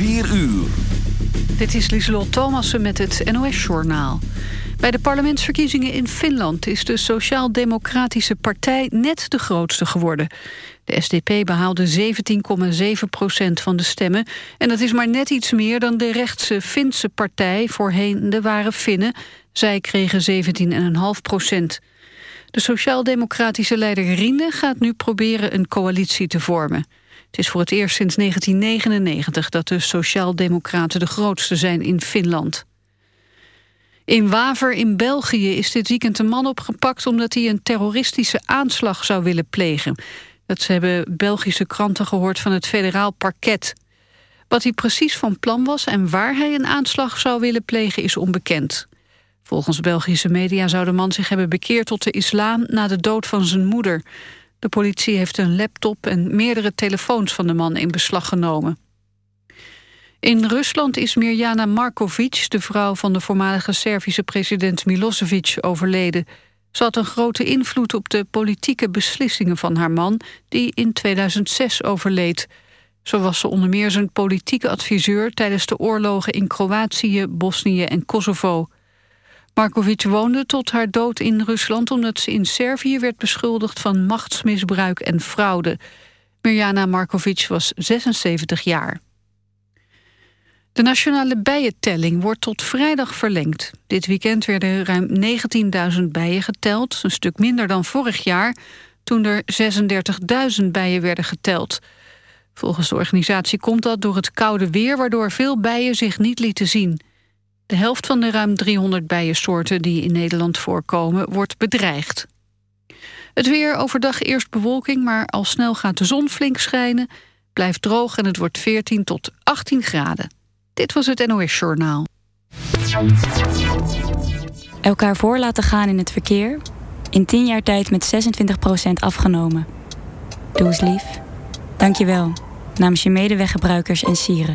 4 uur. Dit is Lieselot Thomassen met het NOS-journaal. Bij de parlementsverkiezingen in Finland is de Sociaal-Democratische Partij net de grootste geworden. De SDP behaalde 17,7 procent van de stemmen... en dat is maar net iets meer dan de rechtse Finse partij... voorheen de Ware Finnen. Zij kregen 17,5 procent. De Sociaal-Democratische leider Riene gaat nu proberen een coalitie te vormen. Het is voor het eerst sinds 1999 dat de Sociaal-Democraten de grootste zijn in Finland. In Waver in België is dit weekend een man opgepakt... omdat hij een terroristische aanslag zou willen plegen. Dat hebben Belgische kranten gehoord van het federaal parket. Wat hij precies van plan was en waar hij een aanslag zou willen plegen is onbekend. Volgens Belgische media zou de man zich hebben bekeerd tot de islam na de dood van zijn moeder. De politie heeft een laptop en meerdere telefoons van de man in beslag genomen. In Rusland is Mirjana Markovic, de vrouw van de voormalige Servische president Milosevic, overleden. Ze had een grote invloed op de politieke beslissingen van haar man, die in 2006 overleed. Zo was ze onder meer zijn politieke adviseur tijdens de oorlogen in Kroatië, Bosnië en Kosovo. Markovic woonde tot haar dood in Rusland omdat ze in Servië werd beschuldigd van machtsmisbruik en fraude. Mirjana Markovic was 76 jaar. De nationale bijentelling wordt tot vrijdag verlengd. Dit weekend werden ruim 19.000 bijen geteld, een stuk minder dan vorig jaar... toen er 36.000 bijen werden geteld. Volgens de organisatie komt dat door het koude weer... waardoor veel bijen zich niet lieten zien. De helft van de ruim 300 bijensoorten die in Nederland voorkomen... wordt bedreigd. Het weer overdag eerst bewolking, maar al snel gaat de zon flink schijnen... blijft droog en het wordt 14 tot 18 graden. Dit was het NOS Journaal. Elkaar voor laten gaan in het verkeer. In 10 jaar tijd met 26% afgenomen. Doe eens lief. Dank je wel. Namens je medeweggebruikers en sieren.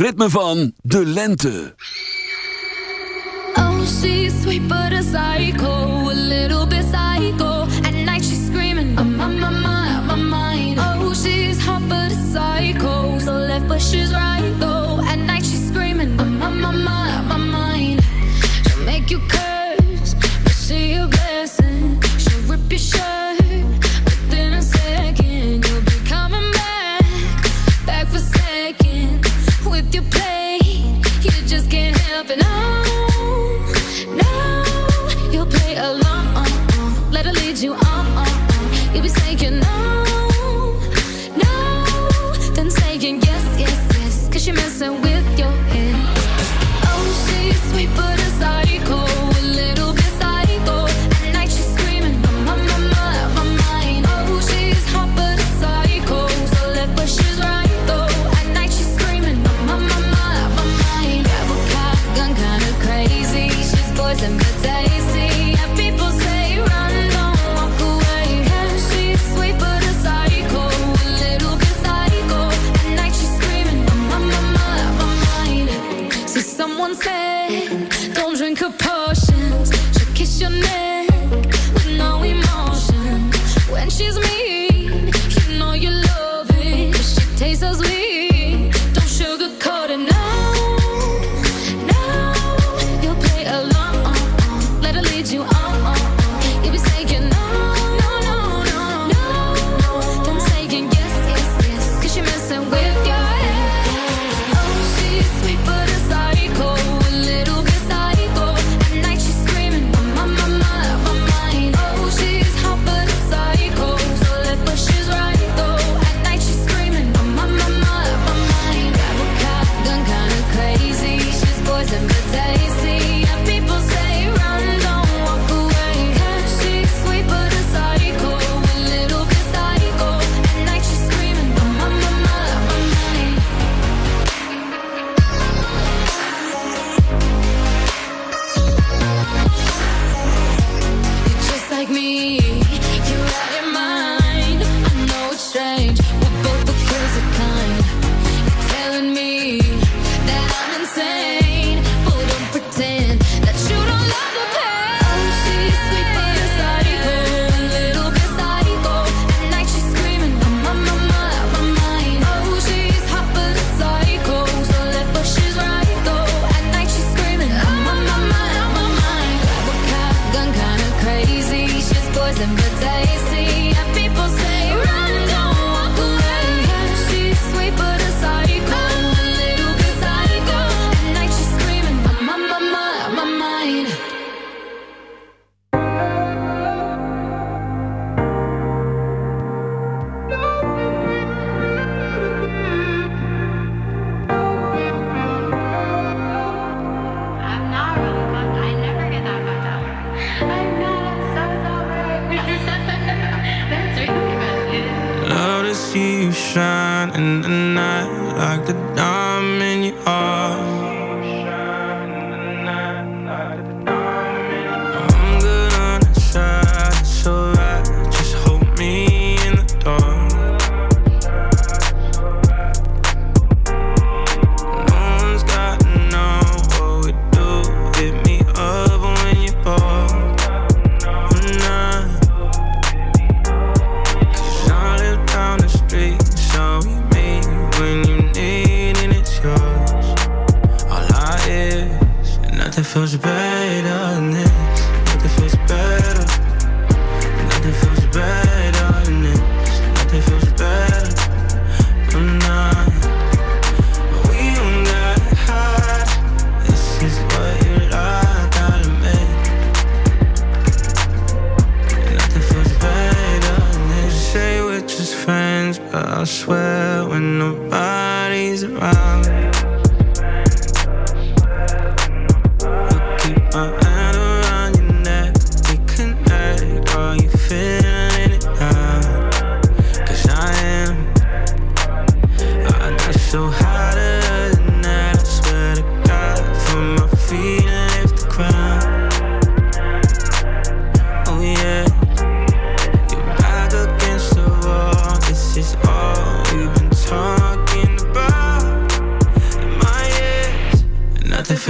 ritme van de lente. Oh, she's sweet but a psycho.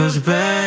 feels bad.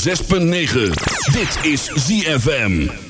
106.9. Dit is ZFM.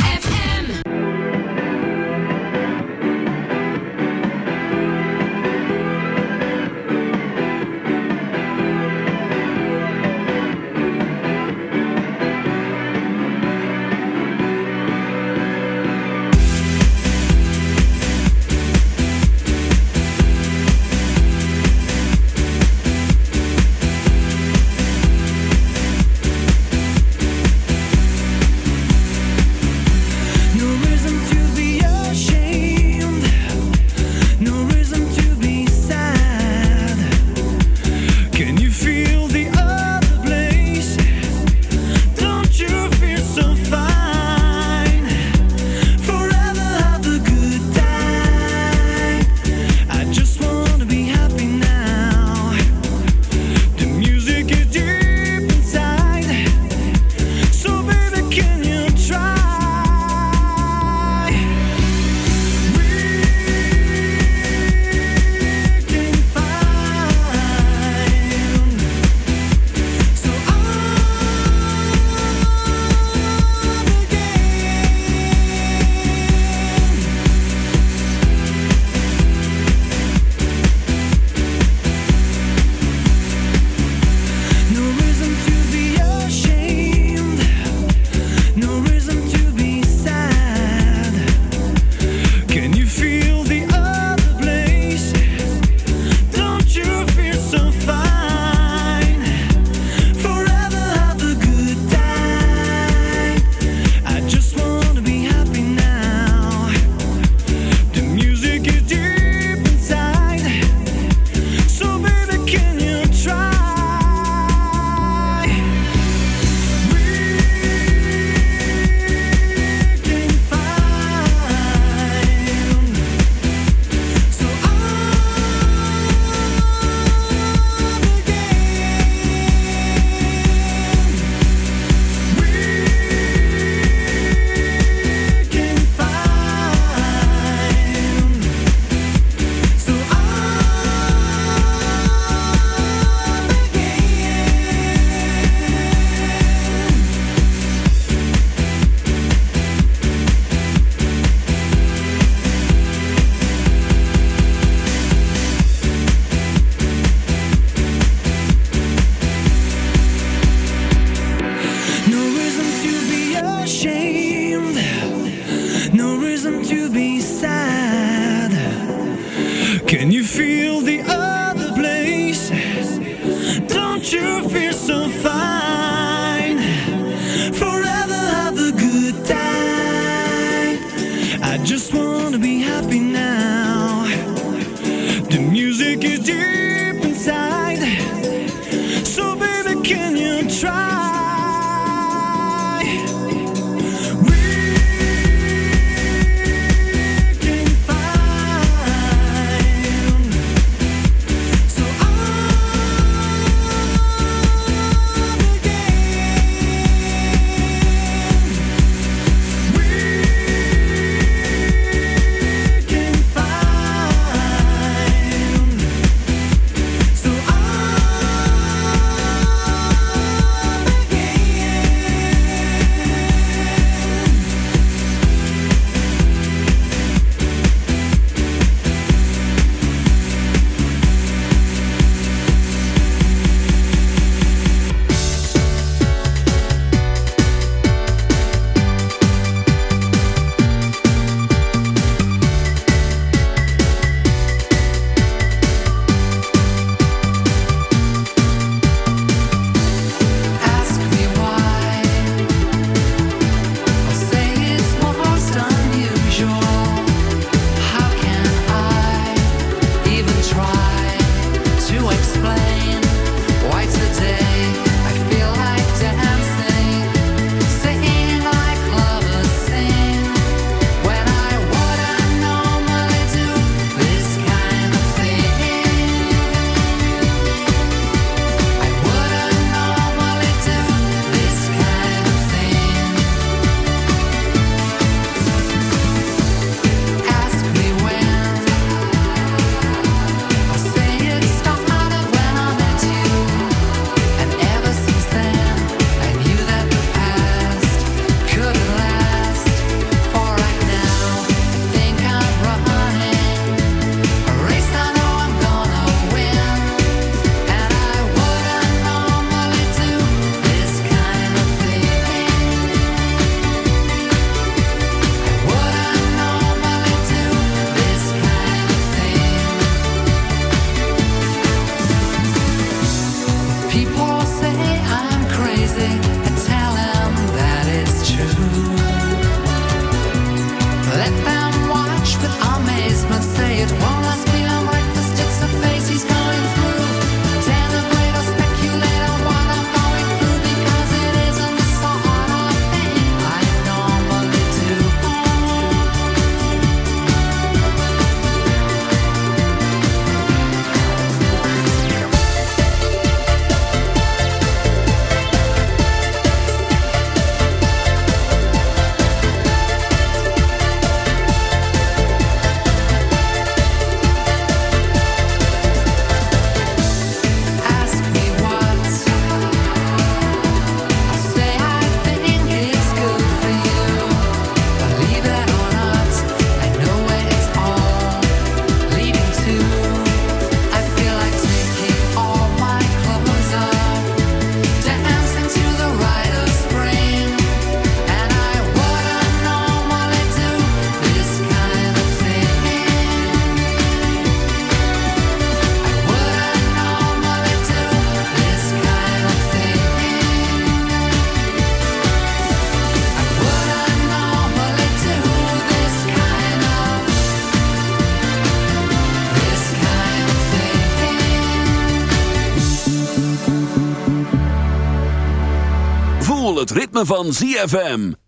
van ZFM.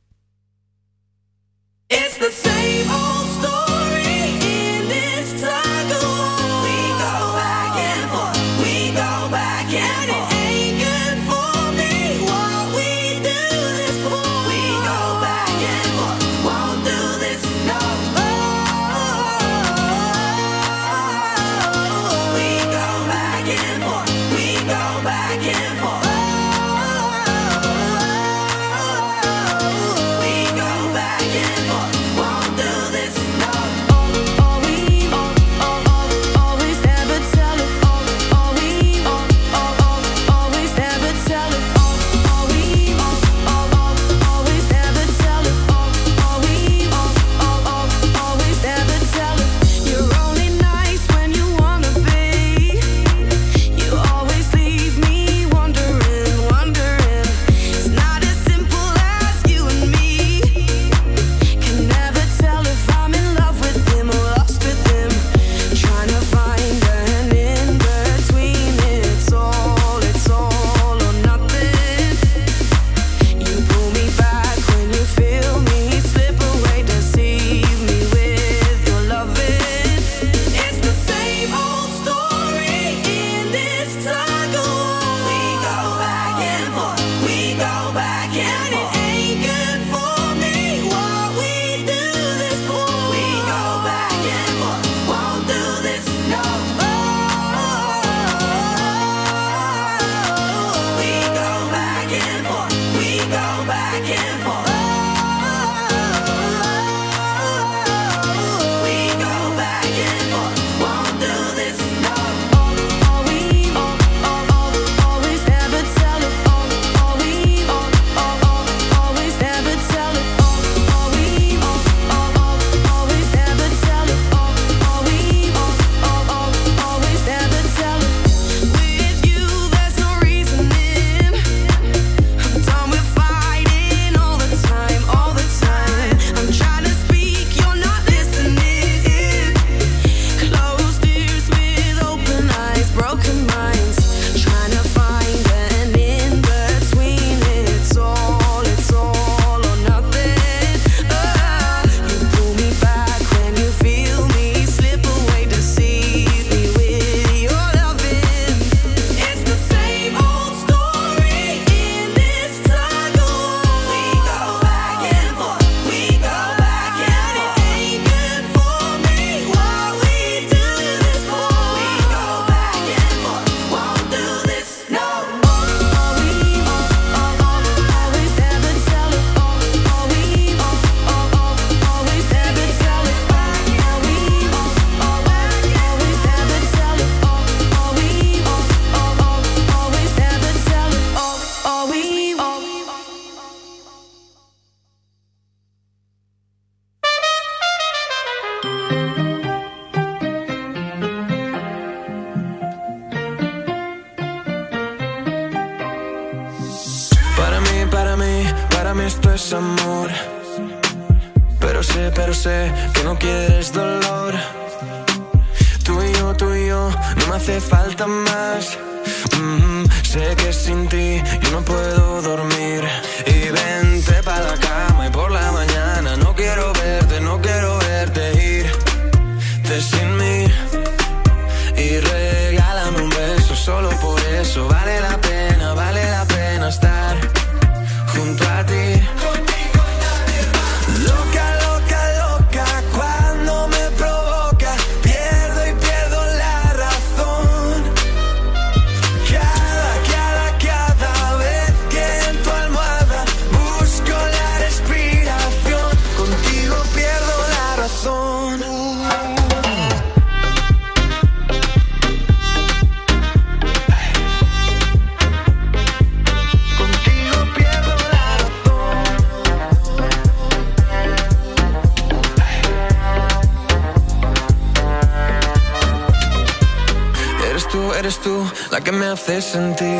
te sentir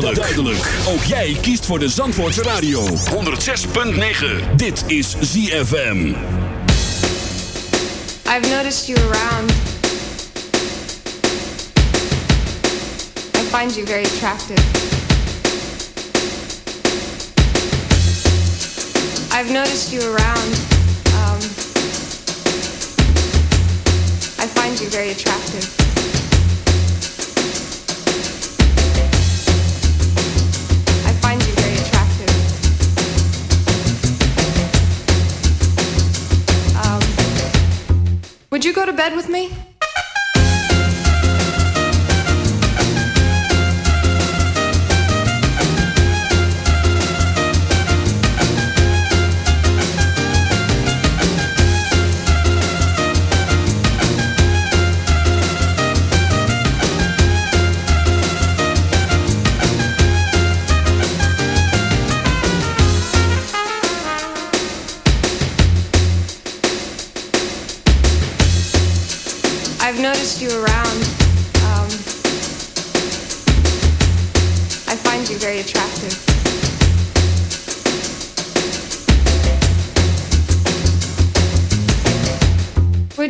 duidelijk. duidelijk. Ook jij kiest voor de Zandvoortse Radio. 106.9. Dit is ZFM. I've noticed you around. I find you very attractive. I've noticed you around. Um, I find you very attractive. go to bed with me?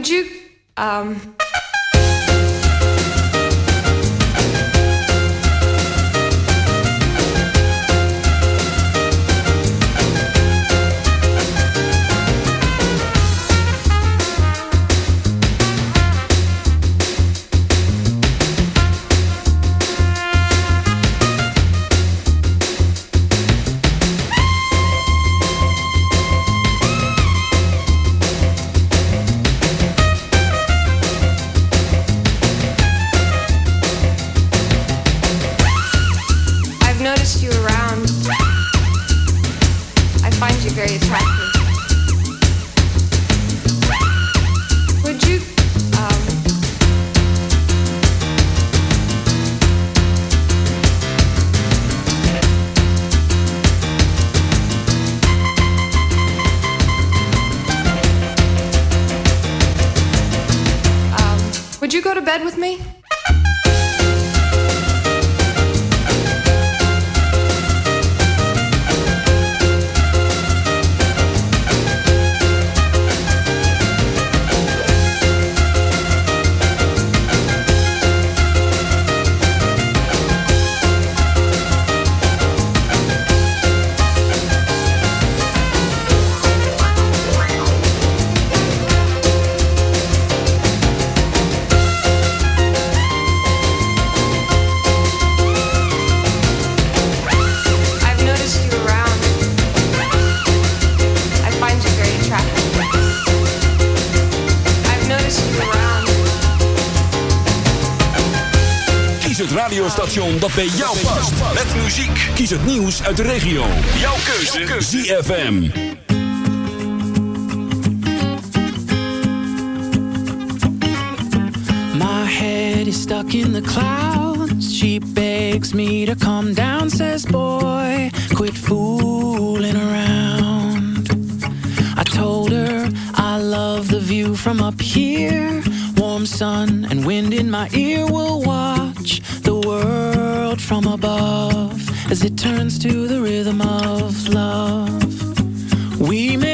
Would you? Um, het radiostation dat bij jou past. Met muziek. Kies het nieuws uit de regio. Jouw keuze. ZFM. My head is stuck in the clouds. She begs me to come down. Says boy, quit fooling around. I told her I love the view from up here. warm sun and wind in my ear will walk. world from above as it turns to the rhythm of love. We may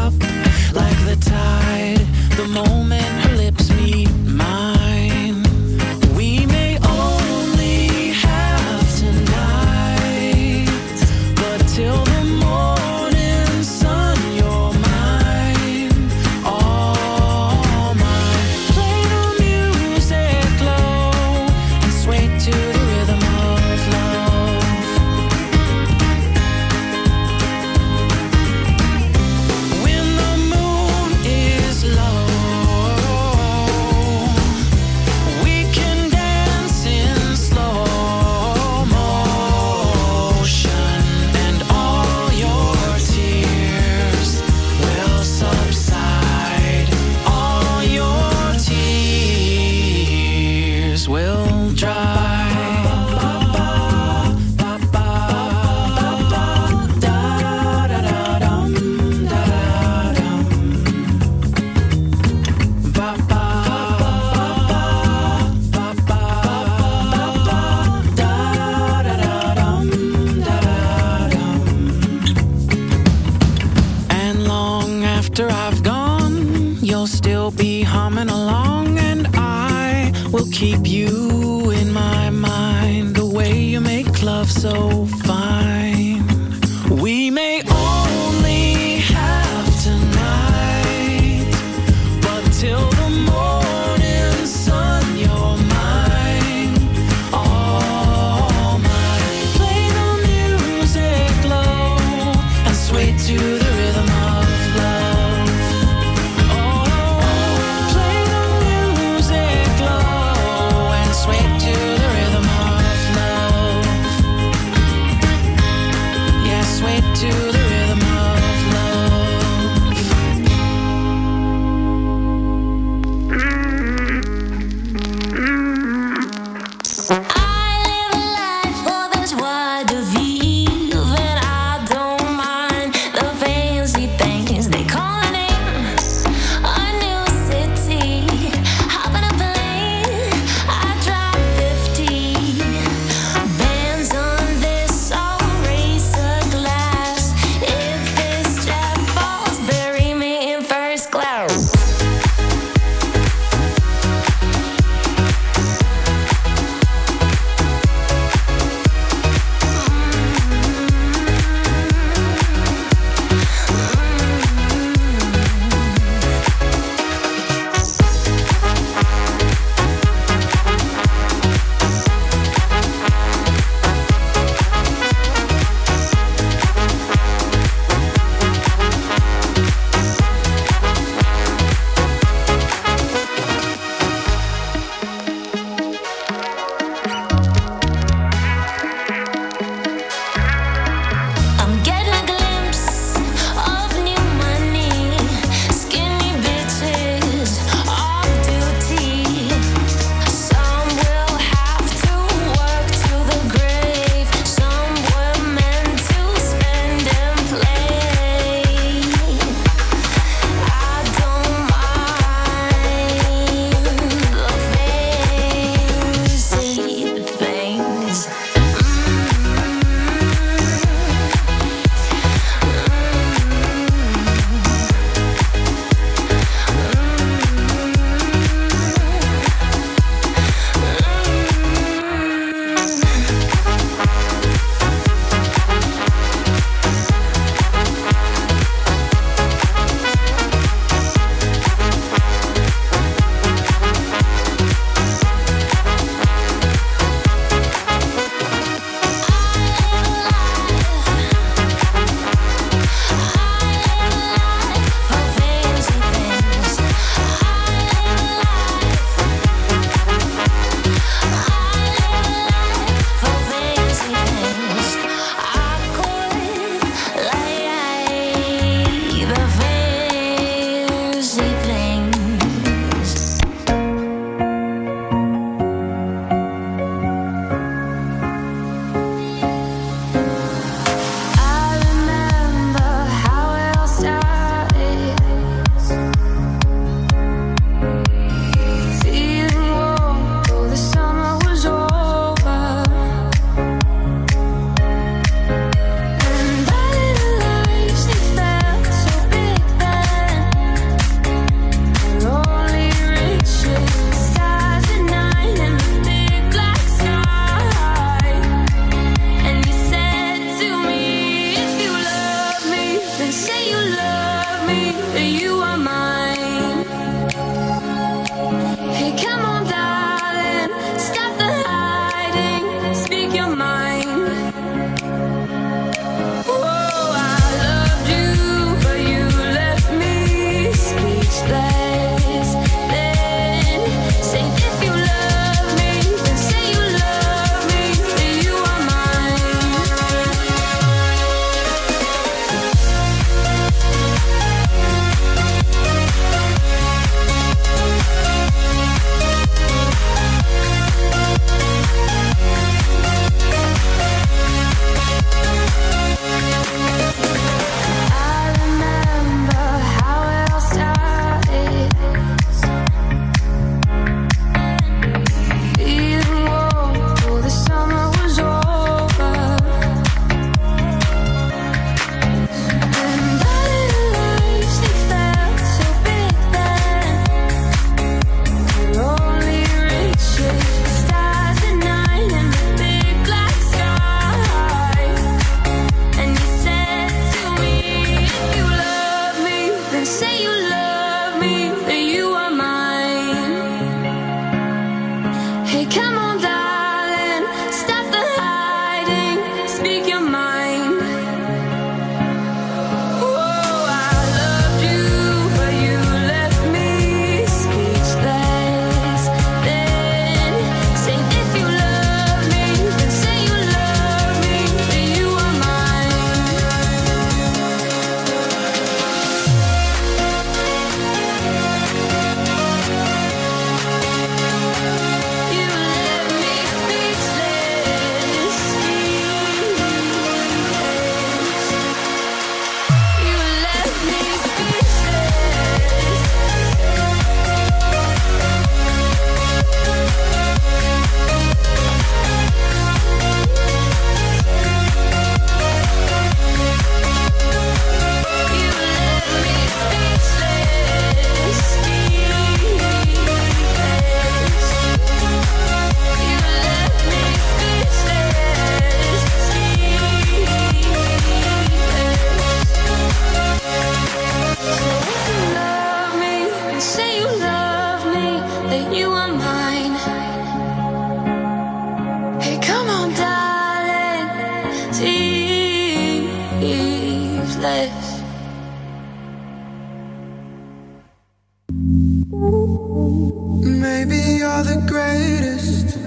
are the greatest.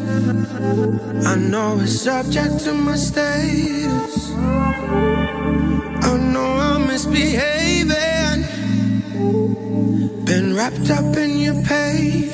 I know it's subject to my status. I know I'm misbehaving. Been wrapped up in your pain.